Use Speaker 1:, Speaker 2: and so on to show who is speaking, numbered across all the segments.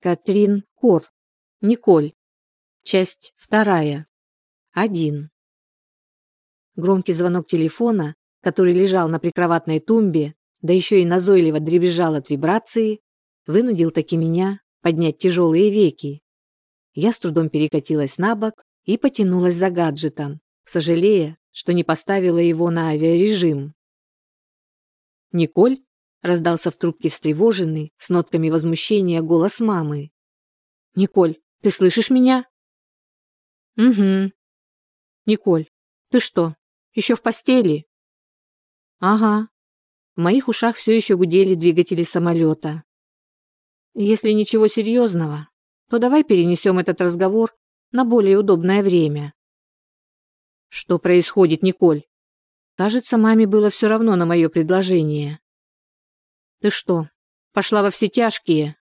Speaker 1: Катрин Кор. Николь. Часть вторая. Один. Громкий звонок телефона, который лежал на прикроватной тумбе, да еще и назойливо дребезжал от вибрации, вынудил таки меня поднять тяжелые веки. Я с трудом перекатилась на бок и потянулась за гаджетом, сожалея, что не поставила его на авиарежим. «Николь?» — раздался в трубке встревоженный, с нотками возмущения голос мамы. «Николь, ты слышишь меня?» «Угу». «Николь, ты что, еще в постели?» «Ага». В моих ушах все еще гудели двигатели самолета. «Если ничего серьезного, то давай перенесем этот разговор на более удобное время». «Что происходит, Николь?» Кажется, маме было все равно на мое предложение. «Ты что, пошла во все тяжкие?»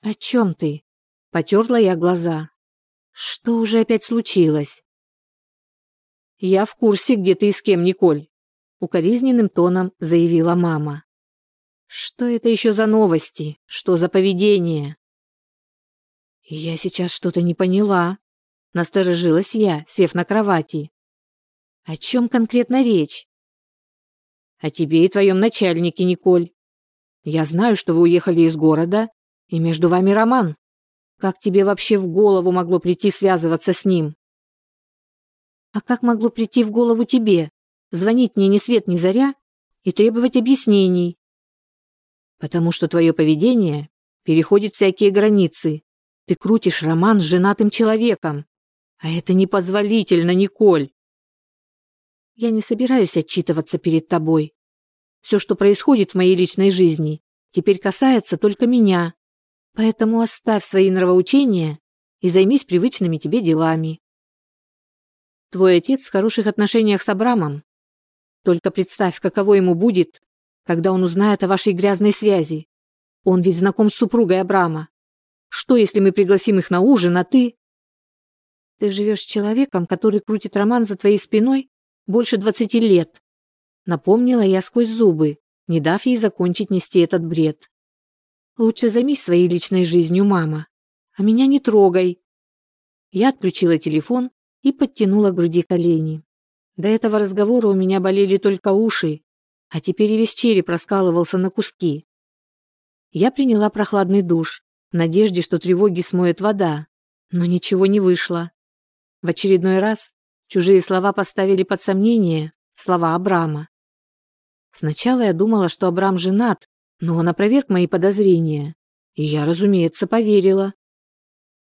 Speaker 1: «О чем ты?» Потерла я глаза. «Что уже опять случилось?» «Я в курсе, где ты и с кем, Николь», укоризненным тоном заявила мама. «Что это еще за новости? Что за поведение?» «Я сейчас что-то не поняла», насторожилась я, сев на кровати. О чем конкретно речь? О тебе и твоем начальнике, Николь. Я знаю, что вы уехали из города, и между вами роман. Как тебе вообще в голову могло прийти связываться с ним? А как могло прийти в голову тебе? Звонить мне ни свет ни заря и требовать объяснений? Потому что твое поведение переходит всякие границы. Ты крутишь роман с женатым человеком. А это непозволительно, Николь. Я не собираюсь отчитываться перед тобой. Все, что происходит в моей личной жизни, теперь касается только меня. Поэтому оставь свои нравоучения и займись привычными тебе делами. Твой отец в хороших отношениях с Абрамом. Только представь, каково ему будет, когда он узнает о вашей грязной связи. Он ведь знаком с супругой Абрама. Что, если мы пригласим их на ужин, а ты... Ты живешь с человеком, который крутит роман за твоей спиной больше двадцати лет. Напомнила я сквозь зубы, не дав ей закончить нести этот бред. Лучше займись своей личной жизнью, мама, а меня не трогай. Я отключила телефон и подтянула к груди колени. До этого разговора у меня болели только уши, а теперь и весь череп раскалывался на куски. Я приняла прохладный душ, в надежде, что тревоги смоет вода, но ничего не вышло. В очередной раз Чужие слова поставили под сомнение слова Абрама. Сначала я думала, что Абрам женат, но он опроверг мои подозрения, и я, разумеется, поверила.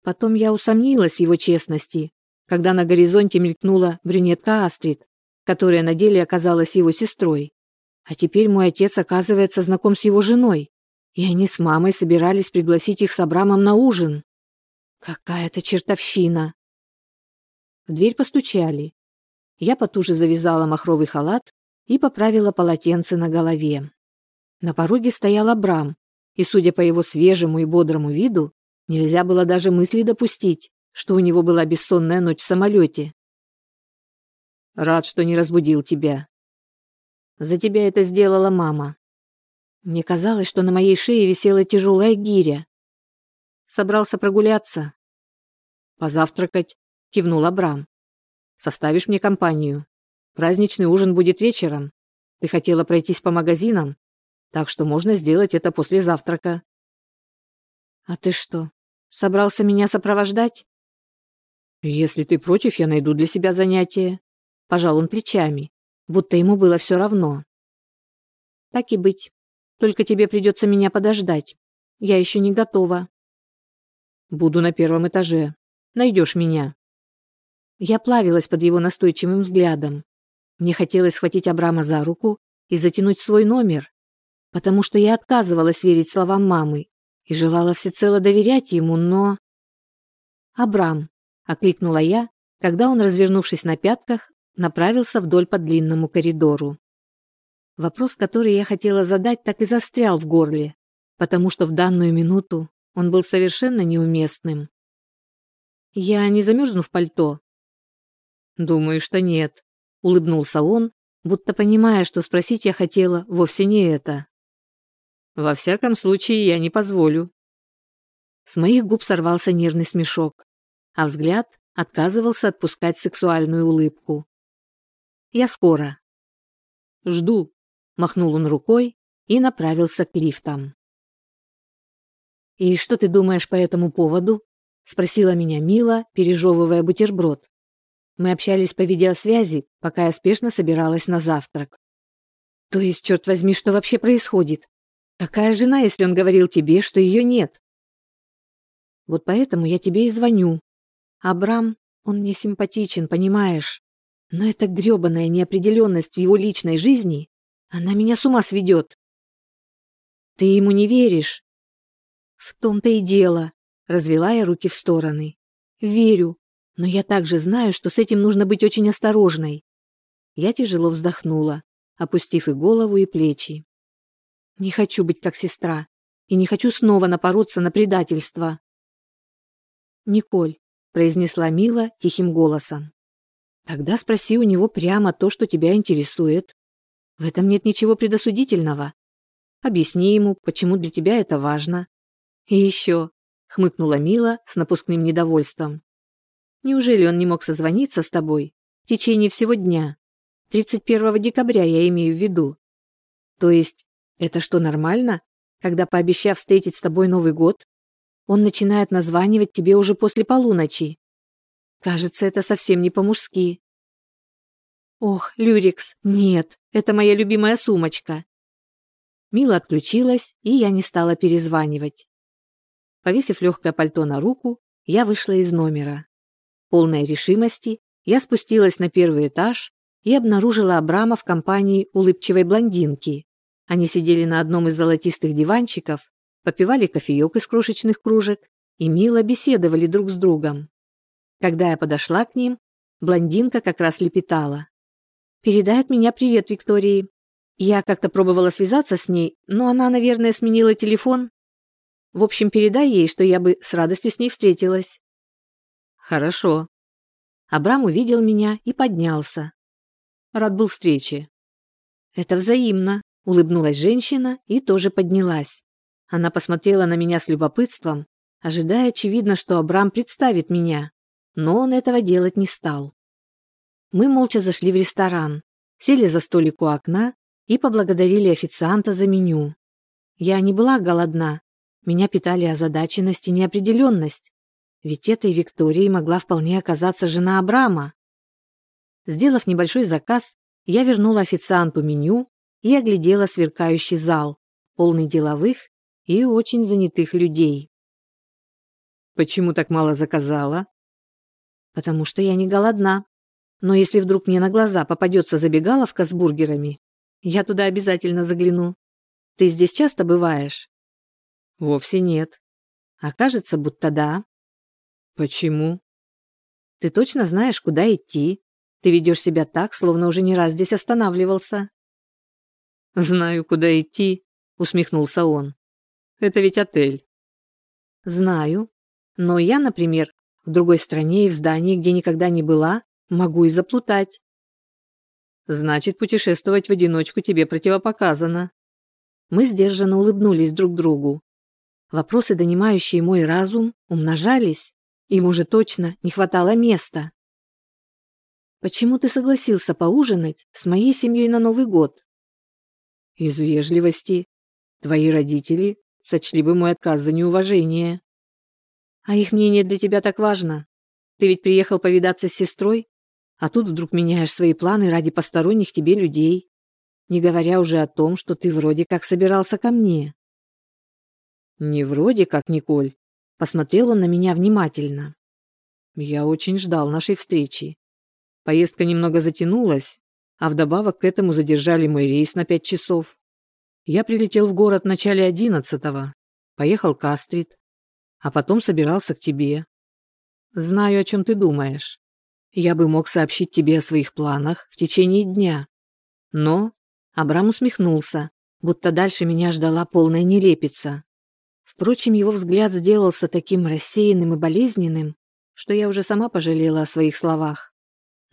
Speaker 1: Потом я усомнилась в его честности, когда на горизонте мелькнула брюнетка Астрид, которая на деле оказалась его сестрой. А теперь мой отец оказывается знаком с его женой, и они с мамой собирались пригласить их с Абрамом на ужин. Какая-то чертовщина. В дверь постучали. Я потуже завязала махровый халат и поправила полотенце на голове. На пороге стоял Абрам, и, судя по его свежему и бодрому виду, нельзя было даже мысли допустить, что у него была бессонная ночь в самолете. «Рад, что не разбудил тебя». «За тебя это сделала мама». Мне казалось, что на моей шее висела тяжелая гиря. Собрался прогуляться. Позавтракать кивнул Абрам. Составишь мне компанию. Праздничный ужин будет вечером. Ты хотела пройтись по магазинам, так что можно сделать это после завтрака. А ты что, собрался меня сопровождать? Если ты против, я найду для себя занятие. Пожал он плечами, будто ему было все равно. Так и быть. Только тебе придется меня подождать. Я еще не готова. Буду на первом этаже. Найдешь меня. Я плавилась под его настойчивым взглядом. Мне хотелось схватить Абрама за руку и затянуть свой номер, потому что я отказывалась верить словам мамы и желала всецело доверять ему, но... «Абрам», — окликнула я, когда он, развернувшись на пятках, направился вдоль по длинному коридору. Вопрос, который я хотела задать, так и застрял в горле, потому что в данную минуту он был совершенно неуместным. «Я не замерзну в пальто?» «Думаю, что нет», — улыбнулся он, будто понимая, что спросить я хотела вовсе не это. «Во всяком случае, я не позволю». С моих губ сорвался нервный смешок, а взгляд отказывался отпускать сексуальную улыбку. «Я скоро». «Жду», — махнул он рукой и направился к лифтам. «И что ты думаешь по этому поводу?» — спросила меня Мила, пережевывая бутерброд. Мы общались по видеосвязи, пока я спешно собиралась на завтрак. То есть, черт возьми, что вообще происходит? Какая жена, если он говорил тебе, что ее нет? Вот поэтому я тебе и звоню. Абрам, он мне симпатичен, понимаешь? Но эта грёбаная неопределенность в его личной жизни, она меня с ума сведет. Ты ему не веришь? В том-то и дело, развела я руки в стороны. Верю, но я также знаю, что с этим нужно быть очень осторожной. Я тяжело вздохнула, опустив и голову, и плечи. Не хочу быть как сестра, и не хочу снова напороться на предательство. Николь, произнесла Мила тихим голосом. Тогда спроси у него прямо то, что тебя интересует. В этом нет ничего предосудительного. Объясни ему, почему для тебя это важно. И еще, хмыкнула Мила с напускным недовольством. Неужели он не мог созвониться с тобой в течение всего дня? 31 декабря я имею в виду. То есть, это что, нормально, когда, пообещав встретить с тобой Новый год, он начинает названивать тебе уже после полуночи? Кажется, это совсем не по-мужски. Ох, Люрикс, нет, это моя любимая сумочка. Мила отключилась, и я не стала перезванивать. Повесив легкое пальто на руку, я вышла из номера. Полной решимости я спустилась на первый этаж и обнаружила Абрама в компании улыбчивой блондинки. Они сидели на одном из золотистых диванчиков, попивали кофеек из крошечных кружек и мило беседовали друг с другом. Когда я подошла к ним, блондинка как раз лепетала. «Передай от меня привет Виктории. Я как-то пробовала связаться с ней, но она, наверное, сменила телефон. В общем, передай ей, что я бы с радостью с ней встретилась. Хорошо. Абрам увидел меня и поднялся. Рад был встрече. Это взаимно, улыбнулась женщина и тоже поднялась. Она посмотрела на меня с любопытством, ожидая, очевидно, что Абрам представит меня, но он этого делать не стал. Мы молча зашли в ресторан, сели за столик у окна и поблагодарили официанта за меню. Я не была голодна, меня питали озадаченность и неопределенность. Ведь этой Викторией могла вполне оказаться жена Абрама. Сделав небольшой заказ, я вернула официанту меню и оглядела сверкающий зал, полный деловых и очень занятых людей. «Почему так мало заказала?» «Потому что я не голодна. Но если вдруг мне на глаза попадется забегаловка с бургерами, я туда обязательно загляну. Ты здесь часто бываешь?» «Вовсе нет. А кажется, будто да. Почему? Ты точно знаешь, куда идти. Ты ведешь себя так, словно уже не раз здесь останавливался. Знаю, куда идти, усмехнулся он. Это ведь отель. Знаю. Но я, например, в другой стране и в здании, где никогда не была, могу и заплутать. Значит, путешествовать в одиночку тебе противопоказано. Мы сдержанно улыбнулись друг другу. Вопросы, донимающие мой разум, умножались. Им уже точно не хватало места. Почему ты согласился поужинать с моей семьей на Новый год? Из вежливости. Твои родители сочли бы мой отказ за неуважение. А их мнение для тебя так важно. Ты ведь приехал повидаться с сестрой, а тут вдруг меняешь свои планы ради посторонних тебе людей, не говоря уже о том, что ты вроде как собирался ко мне. Не вроде как, Николь, Посмотрел он на меня внимательно. Я очень ждал нашей встречи. Поездка немного затянулась, а вдобавок к этому задержали мой рейс на пять часов. Я прилетел в город в начале одиннадцатого, поехал к Астрид, а потом собирался к тебе. Знаю, о чем ты думаешь. Я бы мог сообщить тебе о своих планах в течение дня. Но Абрам усмехнулся, будто дальше меня ждала полная нелепица. Впрочем, его взгляд сделался таким рассеянным и болезненным, что я уже сама пожалела о своих словах.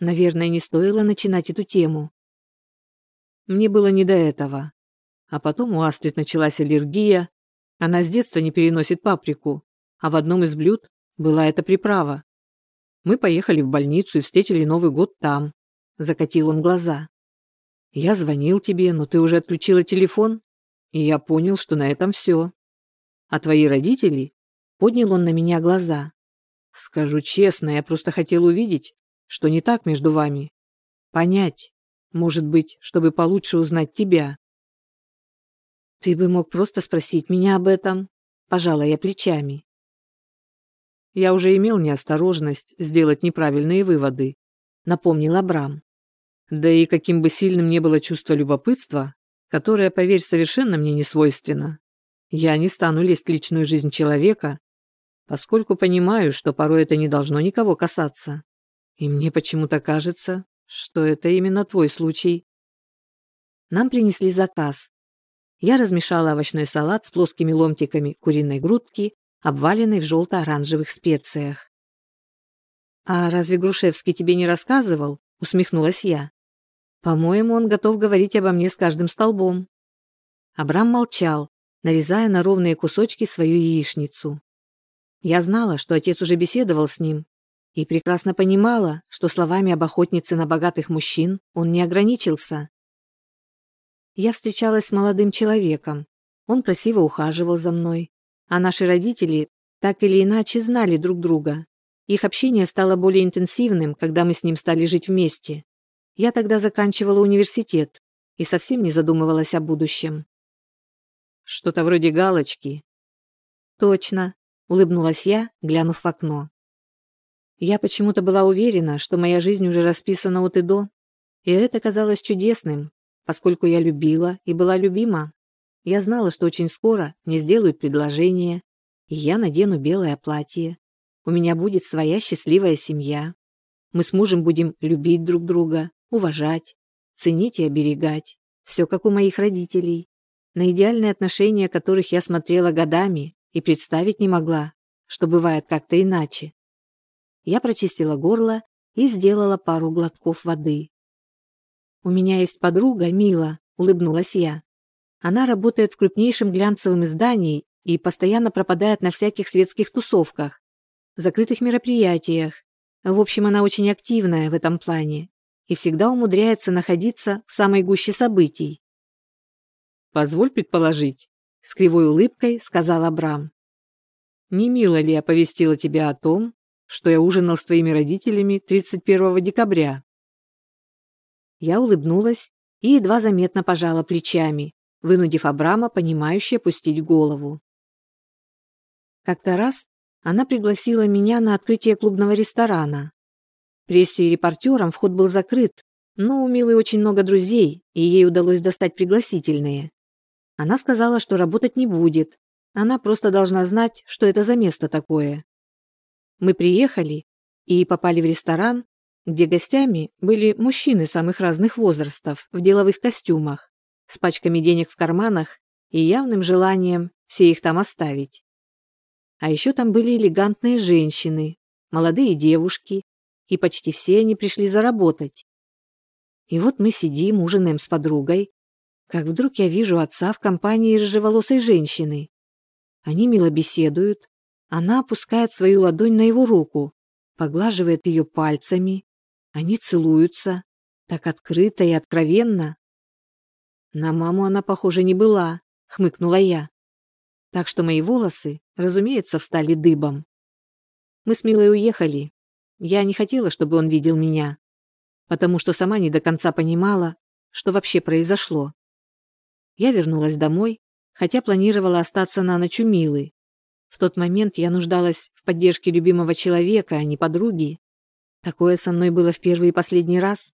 Speaker 1: Наверное, не стоило начинать эту тему. Мне было не до этого. А потом у Астрид началась аллергия. Она с детства не переносит паприку. а в одном из блюд была эта приправа. Мы поехали в больницу и встретили Новый год там. Закатил он глаза. Я звонил тебе, но ты уже отключила телефон, и я понял, что на этом все. А твои родители? Поднял он на меня глаза. Скажу честно, я просто хотел увидеть, что не так между вами. Понять, может быть, чтобы получше узнать тебя. Ты бы мог просто спросить меня об этом, пожала я плечами. Я уже имел неосторожность сделать неправильные выводы, напомнил Абрам. Да и каким бы сильным ни было чувство любопытства, которое, поверь, совершенно мне не свойственно, я не стану лезть в личную жизнь человека, поскольку понимаю, что порой это не должно никого касаться. И мне почему-то кажется, что это именно твой случай. Нам принесли заказ. Я размешала овощной салат с плоскими ломтиками куриной грудки, обваленной в желто-оранжевых специях. «А разве Грушевский тебе не рассказывал?» — усмехнулась я. «По-моему, он готов говорить обо мне с каждым столбом». Абрам молчал, нарезая на ровные кусочки свою яичницу. Я знала, что отец уже беседовал с ним, и прекрасно понимала, что словами об охотнице на богатых мужчин он не ограничился. Я встречалась с молодым человеком. Он красиво ухаживал за мной, а наши родители так или иначе знали друг друга. Их общение стало более интенсивным, когда мы с ним стали жить вместе. Я тогда заканчивала университет и совсем не задумывалась о будущем. Что-то вроде галочки. Точно, улыбнулась я, глянув в окно. Я почему-то была уверена, что моя жизнь уже расписана от и до, и это казалось чудесным, поскольку я любила и была любима. Я знала, что очень скоро мне сделают предложение, и я надену белое платье. У меня будет своя счастливая семья. Мы с мужем будем любить друг друга, уважать, ценить и оберегать. Все как у моих родителей. На идеальные отношения, которых я смотрела годами и представить не могла, что бывает как-то иначе. Я прочистила горло и сделала пару глотков воды. «У меня есть подруга, Мила», — улыбнулась я. «Она работает в крупнейшем глянцевом издании и постоянно пропадает на всяких светских тусовках, закрытых мероприятиях. В общем, она очень активная в этом плане и всегда умудряется находиться в самой гуще событий. «Позволь предположить», — с кривой улыбкой сказал Абрам. «Не мило ли оповестила тебя о том, что я ужинал с твоими родителями 31 декабря. Я улыбнулась и едва заметно пожала плечами, вынудив Абрама, понимающе опустить голову. Как-то раз она пригласила меня на открытие клубного ресторана. Прессе и репортерам вход был закрыт, но у Милы очень много друзей, и ей удалось достать пригласительные. Она сказала, что работать не будет, она просто должна знать, что это за место такое. Мы приехали и попали в ресторан, где гостями были мужчины самых разных возрастов в деловых костюмах, с пачками денег в карманах и явным желанием все их там оставить. А еще там были элегантные женщины, молодые девушки, и почти все они пришли заработать. И вот мы сидим, ужинаем с подругой, как вдруг я вижу отца в компании рыжеволосой женщины. Они мило беседуют, она опускает свою ладонь на его руку, поглаживает ее пальцами. Они целуются, так открыто и откровенно. На маму она, похоже, не была, хмыкнула я. Так что мои волосы, разумеется, встали дыбом. Мы с Милой уехали. Я не хотела, чтобы он видел меня, потому что сама не до конца понимала, что вообще произошло. Я вернулась домой, хотя планировала остаться на ночь у Милы, в тот момент я нуждалась в поддержке любимого человека, а не подруги. Такое со мной было в первый и последний раз.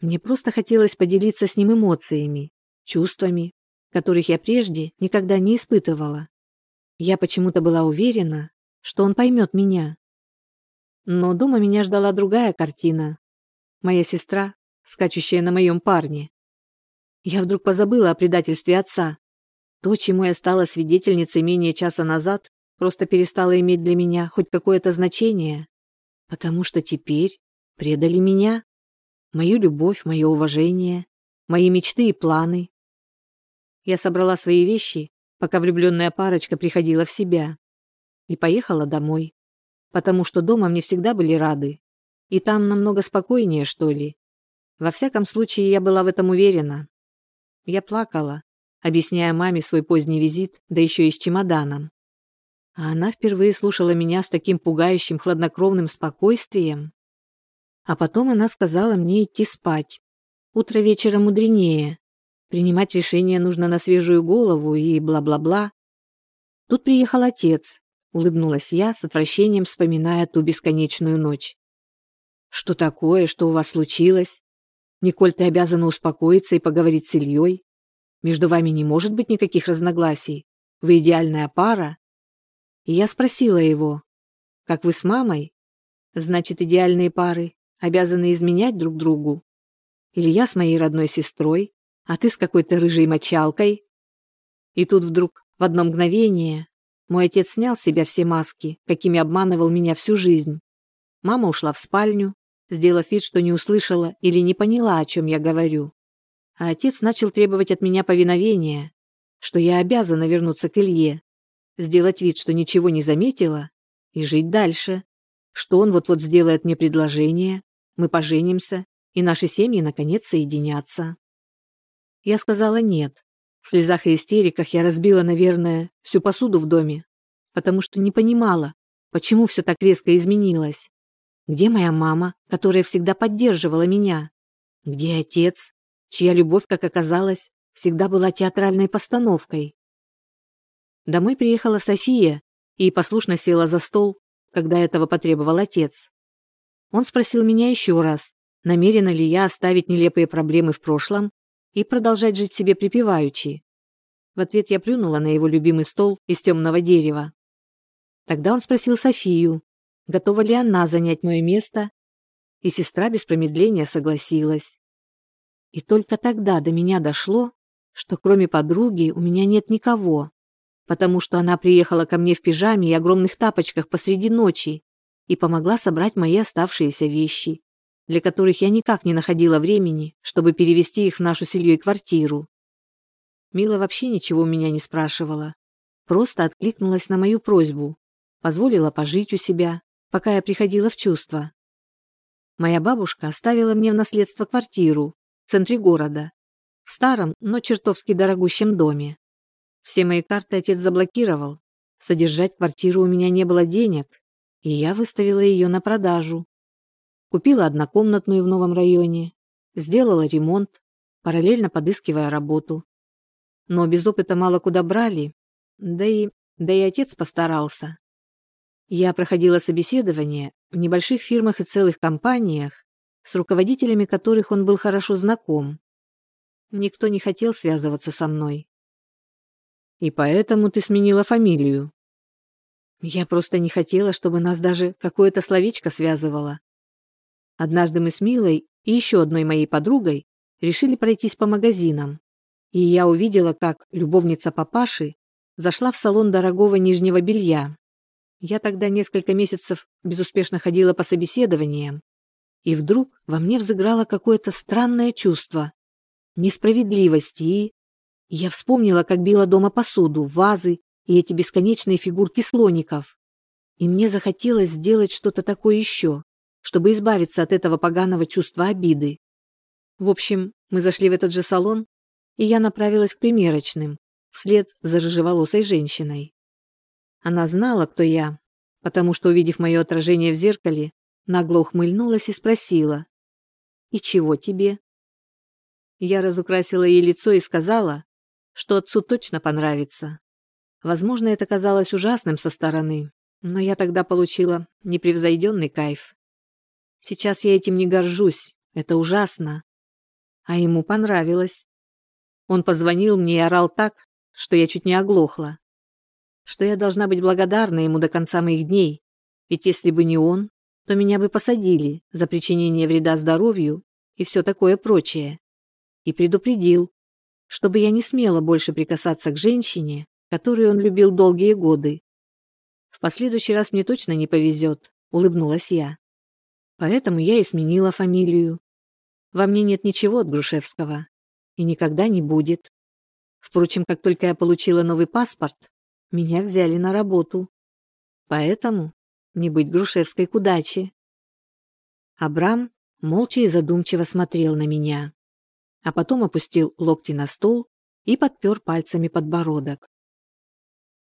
Speaker 1: Мне просто хотелось поделиться с ним эмоциями, чувствами, которых я прежде никогда не испытывала. Я почему-то была уверена, что он поймет меня. Но дома меня ждала другая картина. Моя сестра, скачущая на моем парне. Я вдруг позабыла о предательстве отца. То, чему я стала свидетельницей менее часа назад, просто перестала иметь для меня хоть какое-то значение, потому что теперь предали меня, мою любовь, мое уважение, мои мечты и планы. Я собрала свои вещи, пока влюбленная парочка приходила в себя. и поехала домой. Потому что дома мне всегда были рады. И там намного спокойнее, что ли. Во всяком случае, я была в этом уверена. Я плакала, объясняя маме свой поздний визит, да еще и с чемоданом. А она впервые слушала меня с таким пугающим хладнокровным спокойствием. А потом она сказала мне идти спать. Утро вечера мудренее. Принимать решение нужно на свежую голову и бла-бла-бла. Тут приехал отец, улыбнулась я с отвращением, вспоминая ту бесконечную ночь. Что такое, что у вас случилось? Николь, ты обязана успокоиться и поговорить с Ильей. Между вами не может быть никаких разногласий. Вы идеальная пара. И я спросила его, как вы с мамой? Значит, идеальные пары обязаны изменять друг другу. Или я с моей родной сестрой, а ты с какой-то рыжей мочалкой. И тут вдруг, в одно мгновение, мой отец снял с себя все маски, какими обманывал меня всю жизнь. Мама ушла в спальню, сделав вид, что не услышала или не поняла, о чем я говорю. А отец начал требовать от меня повиновения, что я обязана вернуться к Илье, сделать вид, что ничего не заметила, и жить дальше, что он вот-вот сделает мне предложение, мы поженимся, и наши семьи наконец соединятся. Я сказала нет. В слезах и истериках я разбила, наверное, всю посуду в доме, потому что не понимала, почему все так резко изменилось. Где моя мама, которая всегда поддерживала меня? Где отец, чья любовь, как оказалось, всегда была театральной постановкой? Домой приехала София и послушно села за стол, когда этого потребовал отец. Он спросил меня еще раз, намерена ли я оставить нелепые проблемы в прошлом и продолжать жить себе припеваючи. В ответ я плюнула на его любимый стол из темного дерева. Тогда он спросил Софию, готова ли она занять мое место, и сестра без промедления согласилась. И только тогда до меня дошло, что кроме подруги у меня нет никого, потому что она приехала ко мне в пижаме и огромных тапочках посреди ночи и помогла собрать мои оставшиеся вещи для которых я никак не находила времени, чтобы перевести их в нашу с Ильей квартиру. Мила вообще ничего у меня не спрашивала, просто откликнулась на мою просьбу, позволила пожить у себя, пока я приходила в чувство. Моя бабушка оставила мне в наследство квартиру в центре города, в старом, но чертовски дорогущем доме. Все мои карты отец заблокировал, содержать квартиру у меня не было денег, и я выставила ее на продажу. Купила однокомнатную в новом районе, сделала ремонт, параллельно подыскивая работу. Но без опыта мало куда брали, да и, да и отец постарался. Я проходила собеседование в небольших фирмах и целых компаниях, с руководителями которых он был хорошо знаком. Никто не хотел связываться со мной. И поэтому ты сменила фамилию. Я просто не хотела, чтобы нас даже какое-то словечко связывало. Однажды мы с Милой и еще одной моей подругой решили пройтись по магазинам. И я увидела, как любовница папаши зашла в салон дорогого нижнего белья. Я тогда несколько месяцев безуспешно ходила по собеседованиям, и вдруг во мне взыграло какое-то странное чувство несправедливости и... Я вспомнила, как била дома посуду, вазы и эти бесконечные фигурки слоников. И мне захотелось сделать что-то такое еще чтобы избавиться от этого поганого чувства обиды. В общем, мы зашли в этот же салон, и я направилась к примерочным, вслед за рыжеволосой женщиной. Она знала, кто я, потому что, увидев мое отражение в зеркале, нагло ухмыльнулась и спросила, «И чего тебе?» Я разукрасила ей лицо и сказала, что отцу точно понравится. Возможно, это казалось ужасным со стороны, но я тогда получила непревзойденный кайф. Сейчас я этим не горжусь, это ужасно. А ему понравилось. Он позвонил мне и орал так, что я чуть не оглохла. Что я должна быть благодарна ему до конца моих дней, ведь если бы не он, то меня бы посадили за причинение вреда здоровью и все такое прочее. И предупредил, чтобы я не смела больше прикасаться к женщине, которую он любил долгие годы. В последующий раз мне точно не повезет, улыбнулась я. Поэтому я и сменила фамилию. Во мне нет ничего от Грушевского. И никогда не будет. Впрочем, как только я получила новый паспорт, меня взяли на работу. Поэтому не быть Грушевской к удаче. Абрам молча и задумчиво смотрел на меня, а потом опустил локти на стол и подпер пальцами подбородок.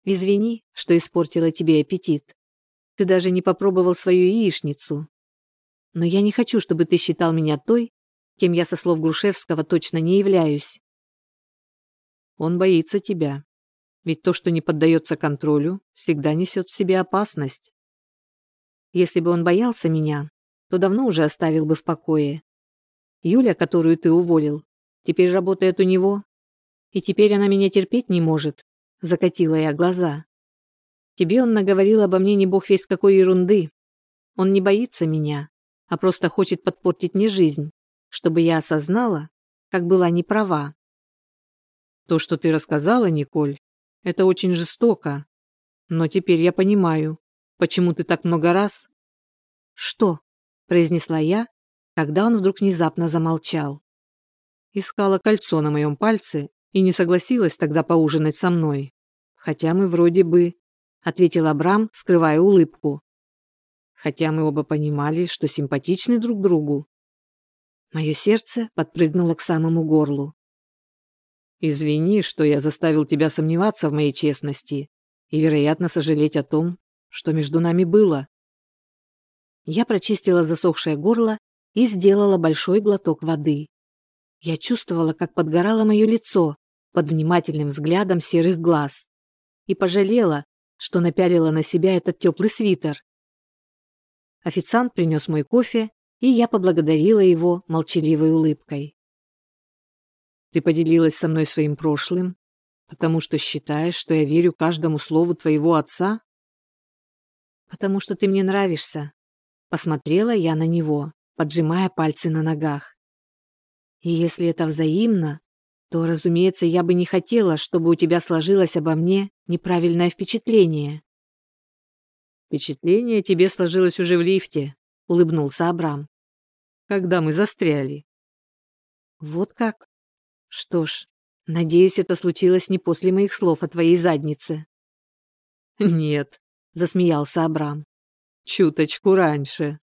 Speaker 1: «Извини, что испортила тебе аппетит. Ты даже не попробовал свою яичницу. Но я не хочу, чтобы ты считал меня той, кем я со слов Грушевского точно не являюсь. Он боится тебя. Ведь то, что не поддается контролю, всегда несет в себе опасность. Если бы он боялся меня, то давно уже оставил бы в покое. Юля, которую ты уволил, теперь работает у него. И теперь она меня терпеть не может, закатила я глаза. Тебе он наговорил обо мне не бог весь какой ерунды. Он не боится меня, а просто хочет подпортить мне жизнь, чтобы я осознала, как была неправа. То, что ты рассказала, Николь, это очень жестоко. Но теперь я понимаю, почему ты так много раз... Что? произнесла я, когда он вдруг внезапно замолчал. Искала кольцо на моем пальце и не согласилась тогда поужинать со мной. Хотя мы вроде бы... Ответил Абрам, скрывая улыбку. Хотя мы оба понимали, что симпатичны друг другу. Мое сердце подпрыгнуло к самому горлу. Извини, что я заставил тебя сомневаться в моей честности и, вероятно, сожалеть о том, что между нами было. Я прочистила засохшее горло и сделала большой глоток воды. Я чувствовала, как подгорало мое лицо под внимательным взглядом серых глаз и пожалела, что напялила на себя этот теплый свитер. Официант принес мой кофе, и я поблагодарила его молчаливой улыбкой. Ты поделилась со мной своим прошлым, потому что считаешь, что я верю каждому слову твоего отца? Потому что ты мне нравишься. Посмотрела я на него, поджимая пальцы на ногах. И если это взаимно, то, разумеется, я бы не хотела, чтобы у тебя сложилось обо мне неправильное впечатление. Впечатление тебе сложилось уже в лифте, улыбнулся Абрам. Когда мы застряли. Вот как? Что ж, надеюсь, это случилось не после моих слов о твоей заднице. Нет, засмеялся Абрам. Чуточку раньше.